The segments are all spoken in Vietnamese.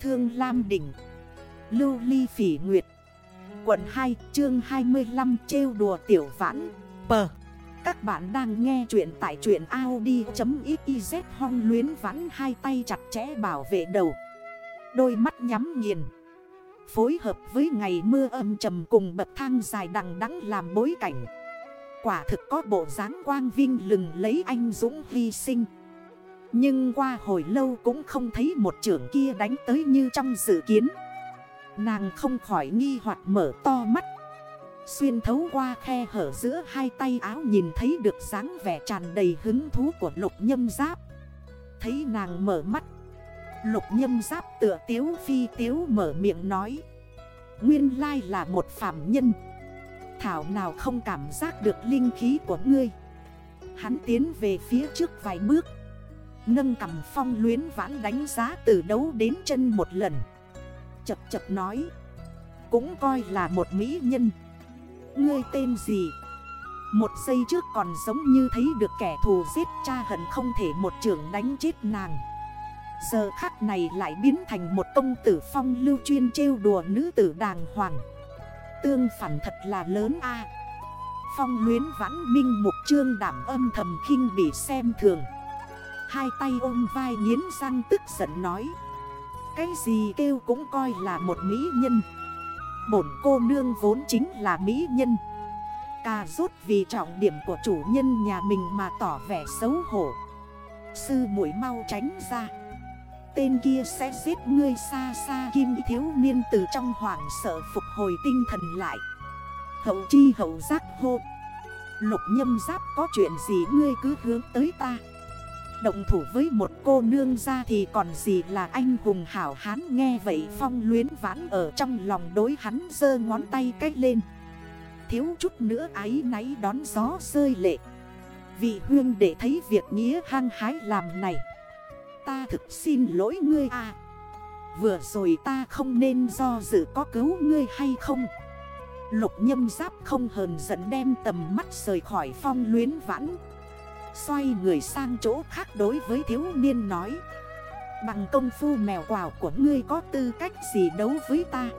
Thương Lam Đỉnh. Lưu Ly Phỉ Nguyệt. Quận 2 chương 25 trêu đùa tiểu vãn. Pờ Các bạn đang nghe chuyện tại chuyện Audi.xyz hong luyến vãn hai tay chặt chẽ bảo vệ đầu. Đôi mắt nhắm nghiền. Phối hợp với ngày mưa âm trầm cùng bậc thang dài đằng đắng làm bối cảnh. Quả thực có bộ dáng quang vinh lừng lấy anh Dũng hy sinh. Nhưng qua hồi lâu cũng không thấy một trưởng kia đánh tới như trong dự kiến. Nàng không khỏi nghi hoặc mở to mắt. Xuyên thấu qua khe hở giữa hai tay áo nhìn thấy được dáng vẻ tràn đầy hứng thú của lục nhâm giáp. Thấy nàng mở mắt. Lục nhâm giáp tựa tiếu phi tiếu mở miệng nói. Nguyên lai là một phạm nhân. Thảo nào không cảm giác được linh khí của ngươi. Hắn tiến về phía trước vài bước. Nâng cầm phong luyến vãn đánh giá từ đấu đến chân một lần. Chập chập nói, Cũng coi là một mỹ nhân. Ngươi tên gì? Một giây trước còn giống như thấy được kẻ thù giết cha hận không thể một trường đánh chết nàng. Giờ khắc này lại biến thành một công tử phong lưu chuyên trêu đùa nữ tử đàng hoàng. Tương phản thật là lớn a. Phong luyến vãn minh mục trương đảm âm thầm khinh bị xem thường. Hai tay ôm vai nghiến răng tức giận nói. Cái gì kêu cũng coi là một mỹ nhân. Bổn cô nương vốn chính là mỹ nhân. Cà rốt vì trọng điểm của chủ nhân nhà mình mà tỏ vẻ xấu hổ. Sư mũi mau tránh ra. Tên kia sẽ giết ngươi xa xa kim thiếu niên từ trong hoảng sợ phục hồi tinh thần lại. Hậu chi hậu giác hô. Lục nhâm giáp có chuyện gì ngươi cứ hướng tới ta. Động thủ với một cô nương ra thì còn gì là anh hùng hảo hán nghe vậy phong luyến vãn ở trong lòng đối hắn dơ ngón tay cách lên. Thiếu chút nữa ái náy đón gió rơi lệ. Vị huyên để thấy việc nghĩa hăng hái làm này. Ta thực xin lỗi ngươi à. Vừa rồi ta không nên do dự có cứu ngươi hay không? Lục nhâm giáp không hờn giận đem tầm mắt rời khỏi phong luyến vãn. Xoay người sang chỗ khác đối với thiếu niên nói. Bằng công phu mèo quào của ngươi có tư cách gì đấu với ta?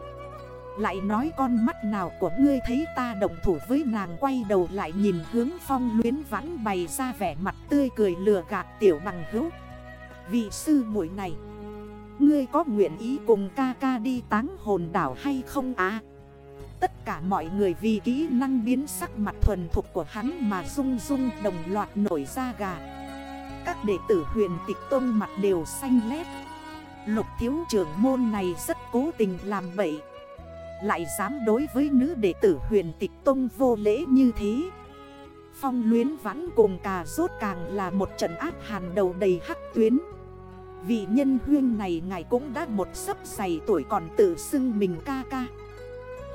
Lại nói con mắt nào của ngươi thấy ta động thủ với nàng quay đầu lại nhìn hướng phong luyến vãn bày ra vẻ mặt tươi cười lừa gạt tiểu bằng hữu. Vị sư muội này, Ngươi có nguyện ý cùng ca ca đi táng hồn đảo hay không á? Tất cả mọi người vì kỹ năng biến sắc mặt thuần thục của hắn mà rung rung đồng loạt nổi ra gà. Các đệ tử huyền tịch tôn mặt đều xanh lét. Lục thiếu trưởng môn này rất cố tình làm bậy. Lại dám đối với nữ đệ tử huyền tịch tông vô lễ như thế. Phong luyến vãn cùng cà rốt càng là một trận áp hàn đầu đầy hắc tuyến. Vị nhân huyên này ngài cũng đã một sấp dày tuổi còn tự xưng mình ca ca.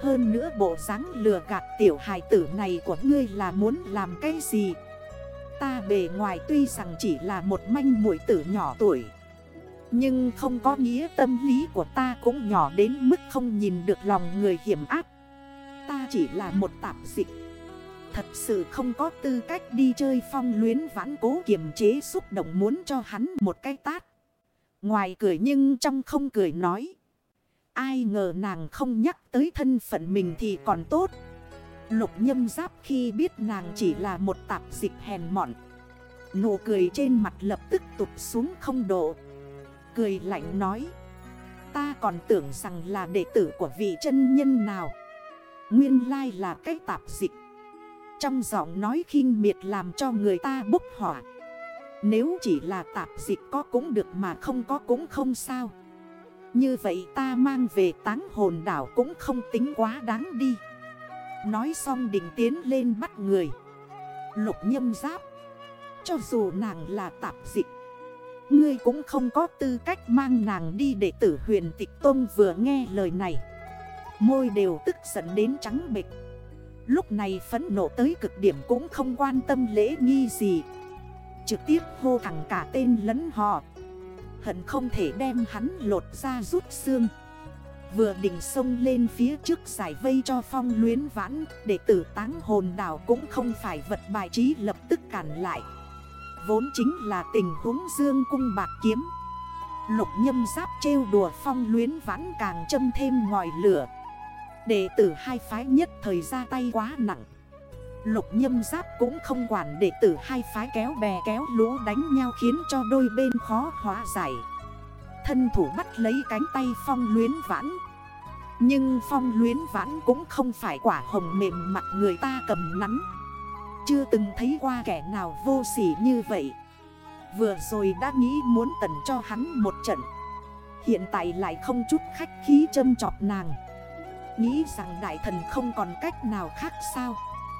Hơn nữa bộ dáng lừa gạt tiểu hài tử này của ngươi là muốn làm cái gì Ta bề ngoài tuy rằng chỉ là một manh mũi tử nhỏ tuổi, Nhưng không có nghĩa tâm lý của ta cũng nhỏ đến mức không nhìn được lòng người hiểm áp Ta chỉ là một tạp dịch, Thật sự không có tư cách đi chơi phong luyến vãn cố kiềm chế xúc động muốn cho hắn một cái tát Ngoài cười nhưng trong không cười nói. Ai ngờ nàng không nhắc tới thân phận mình thì còn tốt. Lục nhâm giáp khi biết nàng chỉ là một tạp dịch hèn mọn. Nụ cười trên mặt lập tức tụt xuống không độ. Cười lạnh nói. Ta còn tưởng rằng là đệ tử của vị chân nhân nào. Nguyên lai là cái tạp dịch. Trong giọng nói khinh miệt làm cho người ta bốc hỏa. Nếu chỉ là tạp dịch có cũng được mà không có cũng không sao như vậy ta mang về táng hồn đảo cũng không tính quá đáng đi. Nói xong định tiến lên bắt người. Lục nhâm giáp. Cho dù nàng là tạp dịch, Ngươi cũng không có tư cách mang nàng đi để tử huyền tịch tôn vừa nghe lời này. Môi đều tức giận đến trắng bịch Lúc này phấn nộ tới cực điểm cũng không quan tâm lễ nghi gì. Trực tiếp hô thẳng cả tên lẫn họ. Hận không thể đem hắn lột ra rút xương. Vừa đỉnh sông lên phía trước giải vây cho phong luyến vãn Để tử táng hồn đảo cũng không phải vật bài trí lập tức cản lại. Vốn chính là tình huống dương cung bạc kiếm. Lục nhâm giáp trêu đùa phong luyến vãn càng châm thêm ngòi lửa. Đệ tử hai phái nhất thời ra tay quá nặng. Lục nhâm giáp cũng không quản đệ tử hai phái kéo bè kéo lũ đánh nhau khiến cho đôi bên khó hóa giải. Thân thủ bắt lấy cánh tay phong luyến vãn. Nhưng phong luyến vãn cũng không phải quả hồng mềm mặt người ta cầm nắn. Chưa từng thấy qua kẻ nào vô sỉ như vậy. Vừa rồi đã nghĩ muốn tần cho hắn một trận. Hiện tại lại không chút khách khí châm chọc nàng. Nghĩ rằng đại thần không còn cách nào khác sao?